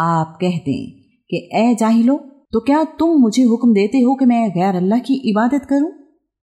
आप कह दें कि ए जाहिलो तो क्या तुम मुझे हुक्म देते हो कि मैं गैर अल्लाह की इबादत करूँ?